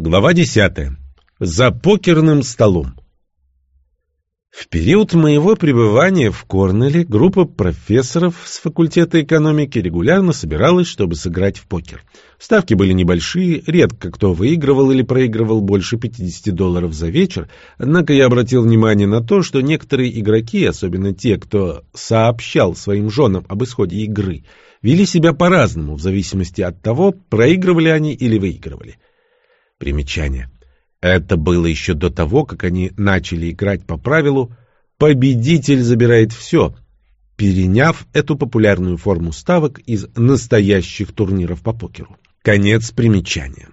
Глава 10. За покерным столом. В период моего пребывания в Корнеле группа профессоров с факультета экономики регулярно собиралась, чтобы сыграть в покер. Ставки были небольшие, редко кто выигрывал или проигрывал больше 50 долларов за вечер, однако я обратил внимание на то, что некоторые игроки, особенно те, кто сообщал своим женам об исходе игры, вели себя по-разному в зависимости от того, проигрывали они или выигрывали. Примечание. Это было еще до того, как они начали играть по правилу «победитель забирает все», переняв эту популярную форму ставок из настоящих турниров по покеру. Конец примечания.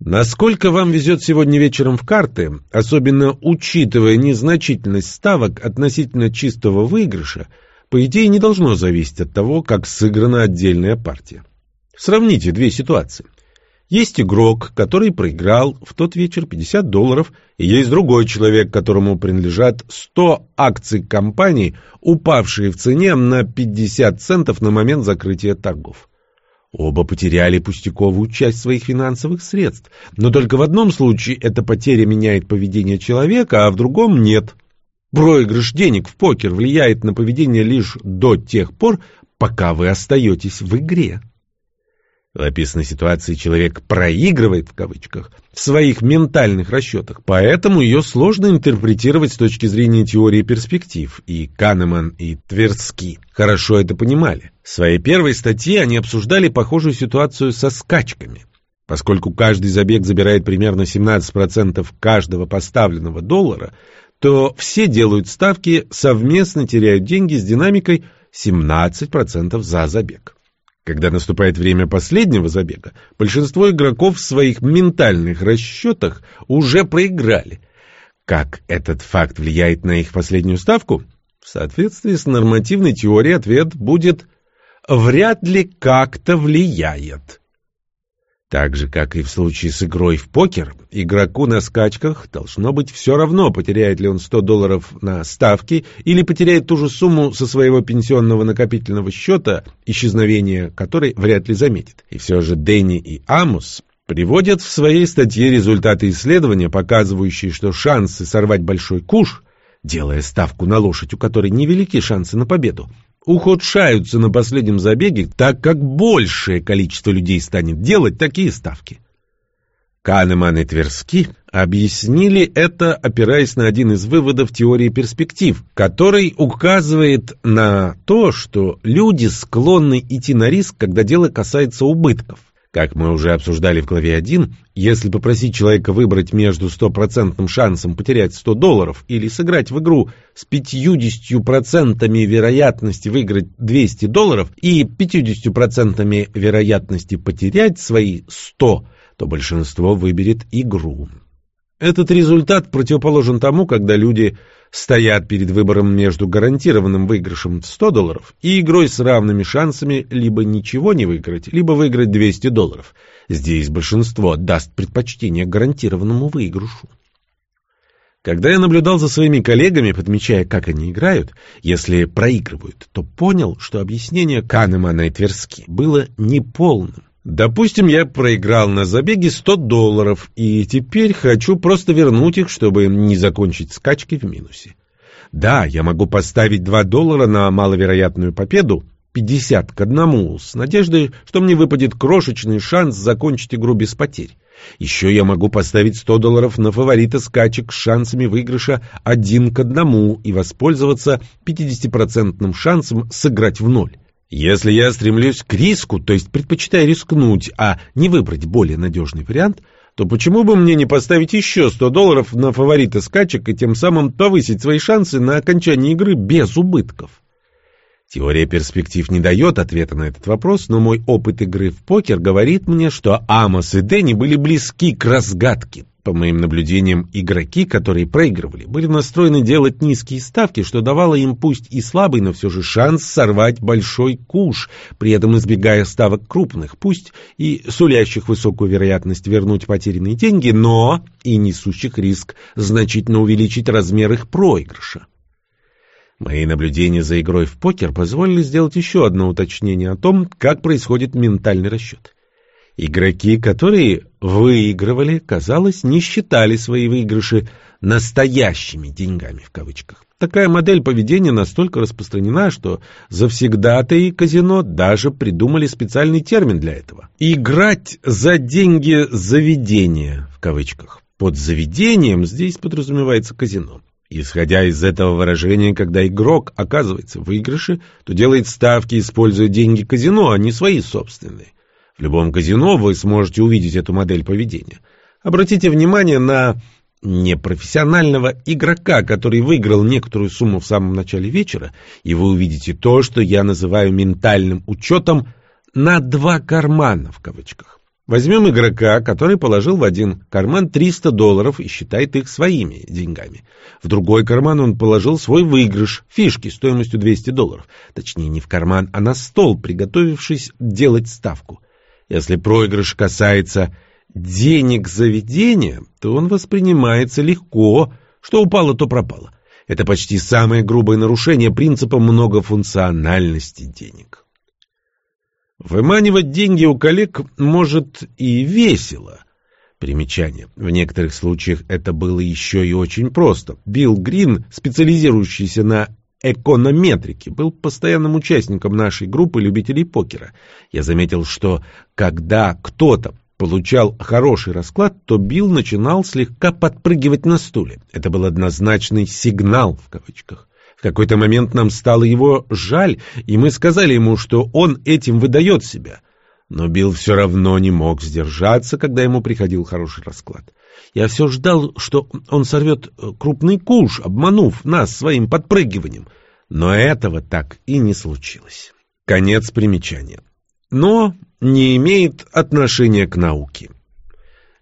Насколько вам везет сегодня вечером в карты, особенно учитывая незначительность ставок относительно чистого выигрыша, по идее не должно зависеть от того, как сыграна отдельная партия. Сравните две ситуации. Есть игрок, который проиграл в тот вечер 50 долларов, и есть другой человек, которому принадлежат 100 акций компании, упавшие в цене на 50 центов на момент закрытия торгов. Оба потеряли пустяковую часть своих финансовых средств, но только в одном случае эта потеря меняет поведение человека, а в другом нет. Проигрыш денег в покер влияет на поведение лишь до тех пор, пока вы остаетесь в игре. В описанной ситуации человек «проигрывает» в кавычках в своих ментальных расчетах, поэтому ее сложно интерпретировать с точки зрения теории перспектив, и Канеман и Тверски хорошо это понимали. В своей первой статье они обсуждали похожую ситуацию со скачками. Поскольку каждый забег забирает примерно 17% каждого поставленного доллара, то все делают ставки, совместно теряют деньги с динамикой 17% за забег. Когда наступает время последнего забега, большинство игроков в своих ментальных расчетах уже проиграли. Как этот факт влияет на их последнюю ставку? В соответствии с нормативной теорией ответ будет «вряд ли как-то влияет». Так же, как и в случае с игрой в покер, игроку на скачках должно быть все равно, потеряет ли он 100 долларов на ставки или потеряет ту же сумму со своего пенсионного накопительного счета, исчезновение которой вряд ли заметит. И все же Дэнни и Амус приводят в своей статье результаты исследования, показывающие, что шансы сорвать большой куш, делая ставку на лошадь, у которой невелики шансы на победу, ухудшаются на последнем забеге, так как большее количество людей станет делать такие ставки. Канеман и Тверски объяснили это, опираясь на один из выводов теории перспектив, который указывает на то, что люди склонны идти на риск, когда дело касается убытков. Как мы уже обсуждали в главе 1, если попросить человека выбрать между стопроцентным шансом потерять 100 долларов или сыграть в игру с 50% вероятности выиграть 200 долларов и 50% вероятности потерять свои 100, то большинство выберет игру. Этот результат противоположен тому, когда люди стоят перед выбором между гарантированным выигрышем в 100 долларов и игрой с равными шансами либо ничего не выиграть, либо выиграть 200 долларов. Здесь большинство даст предпочтение гарантированному выигрышу. Когда я наблюдал за своими коллегами, подмечая, как они играют, если проигрывают, то понял, что объяснение Канемана и Тверски было неполным. Допустим, я проиграл на забеге 100 долларов, и теперь хочу просто вернуть их, чтобы не закончить скачки в минусе. Да, я могу поставить 2 доллара на маловероятную победу, 50 к одному, с надеждой, что мне выпадет крошечный шанс закончить игру без потерь. Еще я могу поставить 100 долларов на фаворита скачек с шансами выигрыша 1 к одному и воспользоваться 50% шансом сыграть в ноль. Если я стремлюсь к риску, то есть предпочитаю рискнуть, а не выбрать более надежный вариант, то почему бы мне не поставить еще 100 долларов на фаворита скачек и тем самым повысить свои шансы на окончание игры без убытков? Теория перспектив не дает ответа на этот вопрос, но мой опыт игры в покер говорит мне, что Амос и Дэнни были близки к разгадке. По моим наблюдениям, игроки, которые проигрывали, были настроены делать низкие ставки, что давало им пусть и слабый, но все же шанс сорвать большой куш, при этом избегая ставок крупных, пусть и сулящих высокую вероятность вернуть потерянные деньги, но и несущих риск значительно увеличить размер их проигрыша. Мои наблюдения за игрой в покер позволили сделать еще одно уточнение о том, как происходит ментальный расчет. Игроки, которые выигрывали, казалось, не считали свои выигрыши «настоящими деньгами» в кавычках. Такая модель поведения настолько распространена, что завсегдатые казино даже придумали специальный термин для этого. «Играть за деньги заведения» в кавычках. Под заведением здесь подразумевается казино. Исходя из этого выражения, когда игрок оказывается в выигрыше, то делает ставки, используя деньги казино, а не свои собственные. В любом казино вы сможете увидеть эту модель поведения. Обратите внимание на непрофессионального игрока, который выиграл некоторую сумму в самом начале вечера, и вы увидите то, что я называю ментальным учетом «на два кармана» в кавычках. Возьмем игрока, который положил в один карман 300 долларов и считает их своими деньгами. В другой карман он положил свой выигрыш, фишки стоимостью 200 долларов. Точнее, не в карман, а на стол, приготовившись делать ставку. Если проигрыш касается денег заведения, то он воспринимается легко, что упало, то пропало. Это почти самое грубое нарушение принципа многофункциональности денег. Выманивать деньги у коллег может и весело. Примечание. В некоторых случаях это было еще и очень просто. Билл Грин, специализирующийся на эконометрике, был постоянным участником нашей группы любителей покера. Я заметил, что когда кто-то получал хороший расклад, то Билл начинал слегка подпрыгивать на стуле. Это был однозначный «сигнал» в кавычках. В какой-то момент нам стало его жаль, и мы сказали ему, что он этим выдает себя. Но Билл все равно не мог сдержаться, когда ему приходил хороший расклад. Я все ждал, что он сорвет э, крупный куш, обманув нас своим подпрыгиванием. Но этого так и не случилось. Конец примечания. Но не имеет отношения к науке.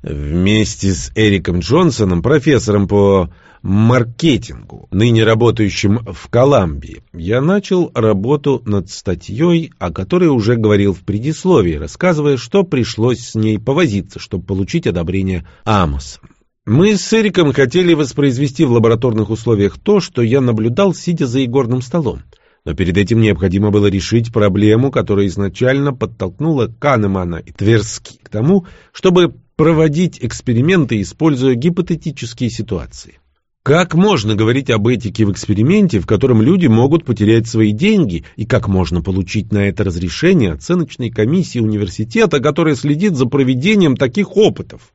Вместе с Эриком Джонсоном, профессором по маркетингу, ныне работающим в Колумбии, я начал работу над статьей, о которой уже говорил в предисловии, рассказывая, что пришлось с ней повозиться, чтобы получить одобрение Амоса. Мы с Эриком хотели воспроизвести в лабораторных условиях то, что я наблюдал, сидя за игорным столом. Но перед этим необходимо было решить проблему, которая изначально подтолкнула Канемана и Тверски к тому, чтобы проводить эксперименты, используя гипотетические ситуации. Как можно говорить об этике в эксперименте, в котором люди могут потерять свои деньги, и как можно получить на это разрешение оценочной комиссии университета, которая следит за проведением таких опытов?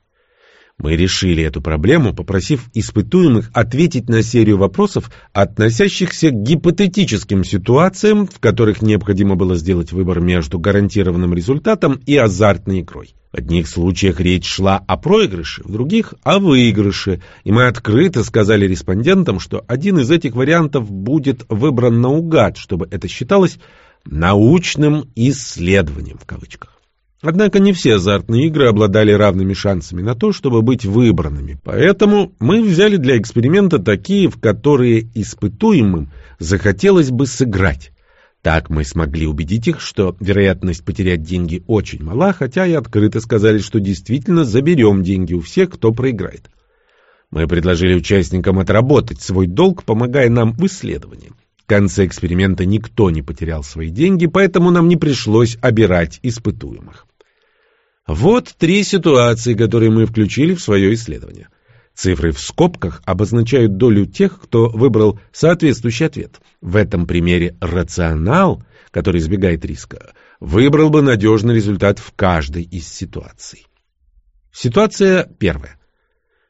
Мы решили эту проблему, попросив испытуемых ответить на серию вопросов, относящихся к гипотетическим ситуациям, в которых необходимо было сделать выбор между гарантированным результатом и азартной игрой. В одних случаях речь шла о проигрыше, в других – о выигрыше, и мы открыто сказали респондентам, что один из этих вариантов будет выбран наугад, чтобы это считалось «научным исследованием» в кавычках. Однако не все азартные игры обладали равными шансами на то, чтобы быть выбранными, поэтому мы взяли для эксперимента такие, в которые испытуемым захотелось бы сыграть. Так мы смогли убедить их, что вероятность потерять деньги очень мала, хотя и открыто сказали, что действительно заберем деньги у всех, кто проиграет. Мы предложили участникам отработать свой долг, помогая нам в исследовании. В конце эксперимента никто не потерял свои деньги, поэтому нам не пришлось обирать испытуемых. Вот три ситуации, которые мы включили в свое исследование. Цифры в скобках обозначают долю тех, кто выбрал соответствующий ответ. В этом примере рационал, который избегает риска, выбрал бы надежный результат в каждой из ситуаций. Ситуация первая.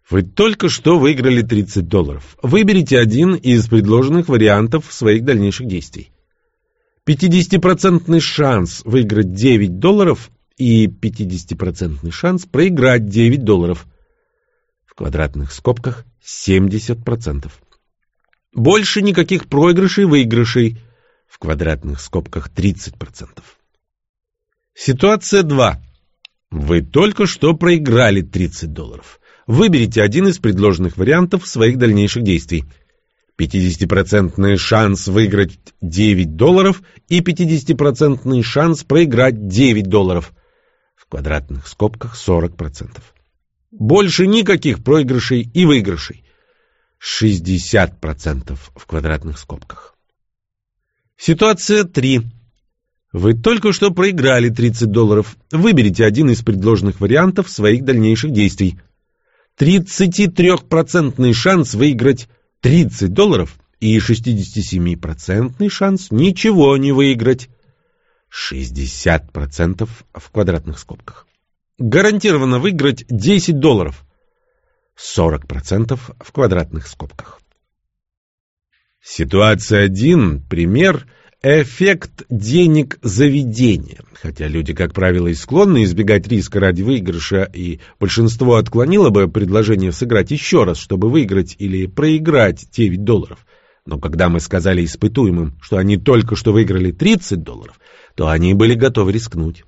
Вы только что выиграли 30 долларов. Выберите один из предложенных вариантов своих дальнейших действий. 50% шанс выиграть 9 долларов и 50% шанс проиграть 9 долларов – в квадратных скобках 70%. Больше никаких проигрышей-выигрышей, в квадратных скобках 30%. Ситуация 2. Вы только что проиграли 30 долларов. Выберите один из предложенных вариантов своих дальнейших действий. 50% шанс выиграть 9 долларов и 50% шанс проиграть 9 долларов. Квадратных скобках 40%. Больше никаких проигрышей и выигрышей. 60% в квадратных скобках. Ситуация 3. Вы только что проиграли 30 долларов. Выберите один из предложенных вариантов своих дальнейших действий. 33% шанс выиграть 30 долларов и 67% шанс ничего не выиграть. 60% в квадратных скобках. Гарантированно выиграть 10 долларов. 40% в квадратных скобках. Ситуация 1. Пример – Эффект денег заведения. Хотя люди, как правило, и склонны избегать риска ради выигрыша, и большинство отклонило бы предложение сыграть еще раз, чтобы выиграть или проиграть 9 долларов. Но когда мы сказали испытуемым, что они только что выиграли 30 долларов, то они были готовы рискнуть.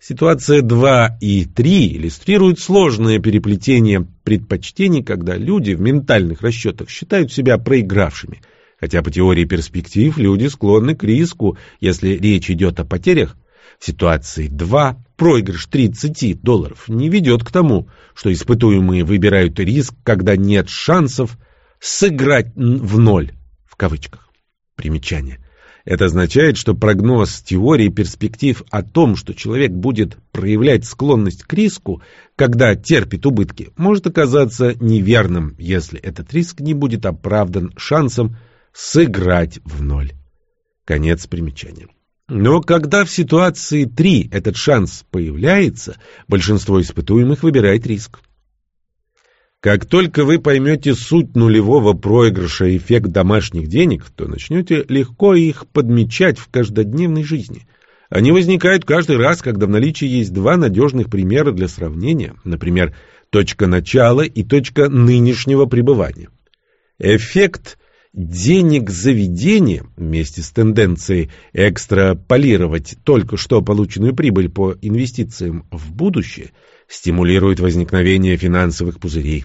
Ситуация 2 и 3 иллюстрируют сложное переплетение предпочтений, когда люди в ментальных расчетах считают себя проигравшими – Хотя по теории перспектив люди склонны к риску, если речь идет о потерях. В ситуации 2 проигрыш 30 долларов не ведет к тому, что испытуемые выбирают риск, когда нет шансов сыграть в ноль, в кавычках. Примечание. Это означает, что прогноз теории перспектив о том, что человек будет проявлять склонность к риску, когда терпит убытки, может оказаться неверным, если этот риск не будет оправдан шансом сыграть в ноль. Конец примечания. Но когда в ситуации 3 этот шанс появляется, большинство испытуемых выбирает риск. Как только вы поймете суть нулевого проигрыша и эффект домашних денег, то начнете легко их подмечать в каждодневной жизни. Они возникают каждый раз, когда в наличии есть два надежных примера для сравнения, например, точка начала и точка нынешнего пребывания. Эффект денег заведения вместе с тенденцией экстраполировать только что полученную прибыль по инвестициям в будущее стимулирует возникновение финансовых пузырей.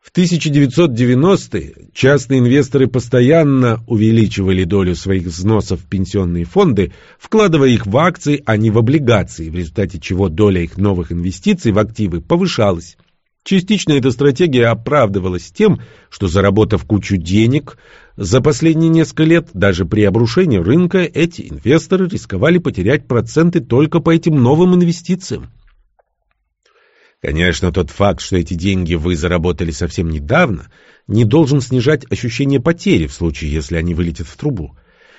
В 1990-е частные инвесторы постоянно увеличивали долю своих взносов в пенсионные фонды, вкладывая их в акции, а не в облигации, в результате чего доля их новых инвестиций в активы повышалась. Частично эта стратегия оправдывалась тем, что заработав кучу денег за последние несколько лет, даже при обрушении рынка, эти инвесторы рисковали потерять проценты только по этим новым инвестициям. Конечно, тот факт, что эти деньги вы заработали совсем недавно, не должен снижать ощущение потери в случае, если они вылетят в трубу.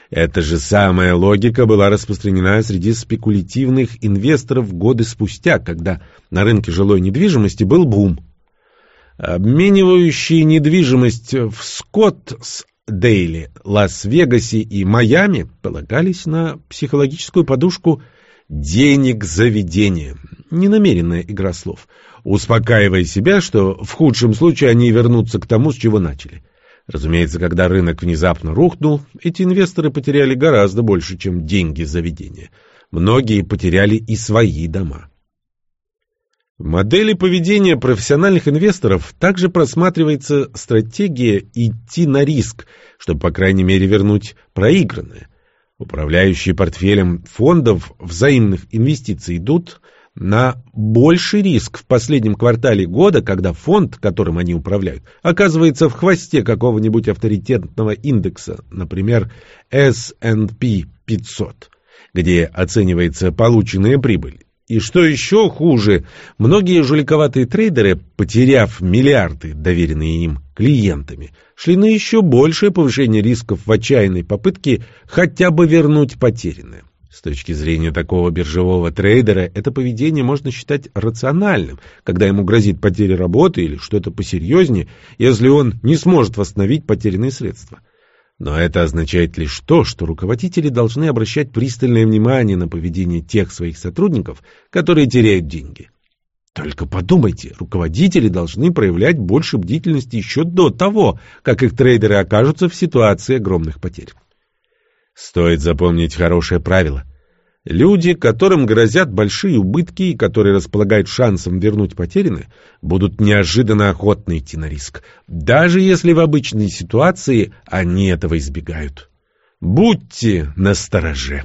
Эта же самая логика была распространена среди спекулятивных инвесторов годы спустя, когда на рынке жилой недвижимости был бум. Обменивающие недвижимость в Скоттсдейле, Лас-Вегасе и Майами полагались на психологическую подушку денег заведения. Ненамеренная игра слов, успокаивая себя, что в худшем случае они вернутся к тому, с чего начали. Разумеется, когда рынок внезапно рухнул, эти инвесторы потеряли гораздо больше, чем деньги заведения. Многие потеряли и свои дома. В модели поведения профессиональных инвесторов также просматривается стратегия идти на риск, чтобы, по крайней мере, вернуть проигранное. Управляющие портфелем фондов взаимных инвестиций идут на больший риск в последнем квартале года, когда фонд, которым они управляют, оказывается в хвосте какого-нибудь авторитетного индекса, например, S&P 500, где оценивается полученная прибыль. И что еще хуже, многие жуликоватые трейдеры, потеряв миллиарды, доверенные им клиентами, шли на еще большее повышение рисков в отчаянной попытке хотя бы вернуть потерянное. С точки зрения такого биржевого трейдера, это поведение можно считать рациональным, когда ему грозит потеря работы или что-то посерьезнее, если он не сможет восстановить потерянные средства. Но это означает лишь то, что руководители должны обращать пристальное внимание на поведение тех своих сотрудников, которые теряют деньги. Только подумайте, руководители должны проявлять больше бдительности еще до того, как их трейдеры окажутся в ситуации огромных потерь. Стоит запомнить хорошее правило. Люди, которым грозят большие убытки и которые располагают шансом вернуть потерянное, будут неожиданно охотно идти на риск, даже если в обычной ситуации они этого избегают. Будьте настороже.